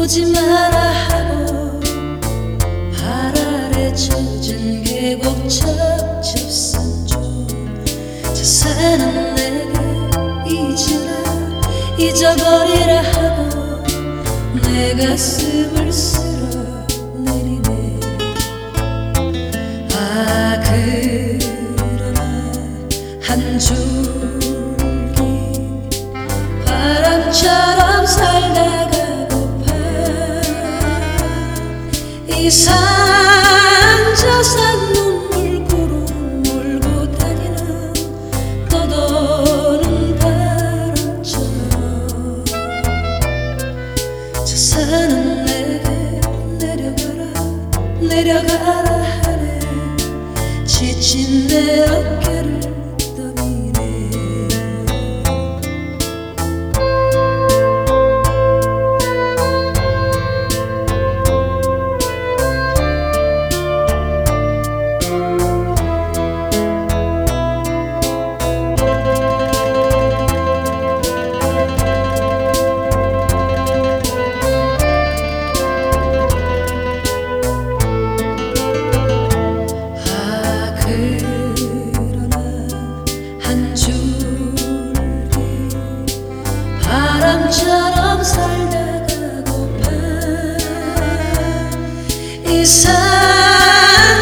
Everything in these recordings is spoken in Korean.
보지 마라 하고 발아래 젖은 계곡 첩첩산조 저 사는 내게 잊으라 잊어버리라 하고 내 가슴을 쓸어 내리네. 아 그러나 한 줄기 바람처럼 이상 저산 눈물 구름 몰고 다니는 떠도는 바람처럼 저 산은 내게 내려가라 내려가라 하네. 지친 바람처럼 살다가 고파. 이상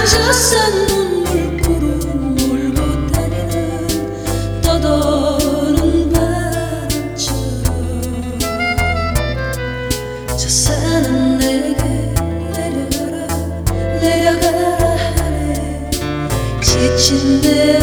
저산 눈물구름 몰고 다니는 떠도는 바람처럼. 저 산은 내게 내려가라 내려가라 하네. 지친 내